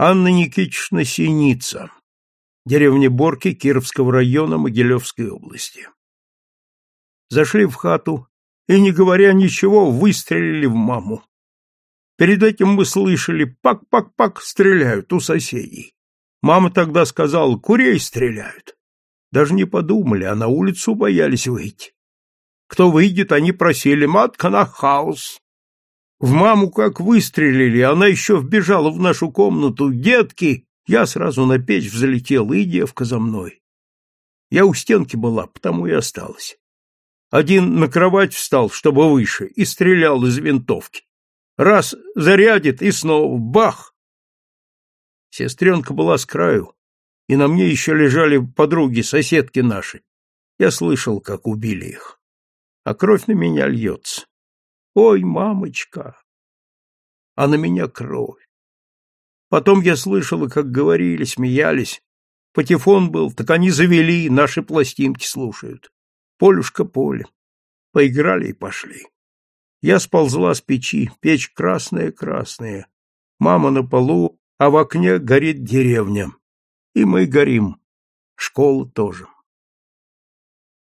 Анна Никитична Синица, деревня Борки Кировского района Могилевской области. Зашли в хату и, не говоря ничего, выстрелили в маму. Перед этим мы слышали «пак-пак-пак» стреляют у соседей. Мама тогда сказала «курей стреляют». Даже не подумали, а на улицу боялись выйти. Кто выйдет, они просили «матка на хаос». В маму как выстрелили, она еще вбежала в нашу комнату. Детки! Я сразу на печь взлетел, и девка за мной. Я у стенки была, потому и осталась. Один на кровать встал, чтобы выше, и стрелял из винтовки. Раз зарядит, и снова бах! Сестренка была с краю, и на мне еще лежали подруги, соседки наши. Я слышал, как убили их. А кровь на меня льется. Ой, мамочка! А на меня кровь. Потом я слышала, как говорили, смеялись. Патефон был, так они завели, наши пластинки слушают. Полюшка поле. Поиграли и пошли. Я сползла с печи, печь красная-красная. Мама на полу, а в окне горит деревня. И мы горим. Школа тоже.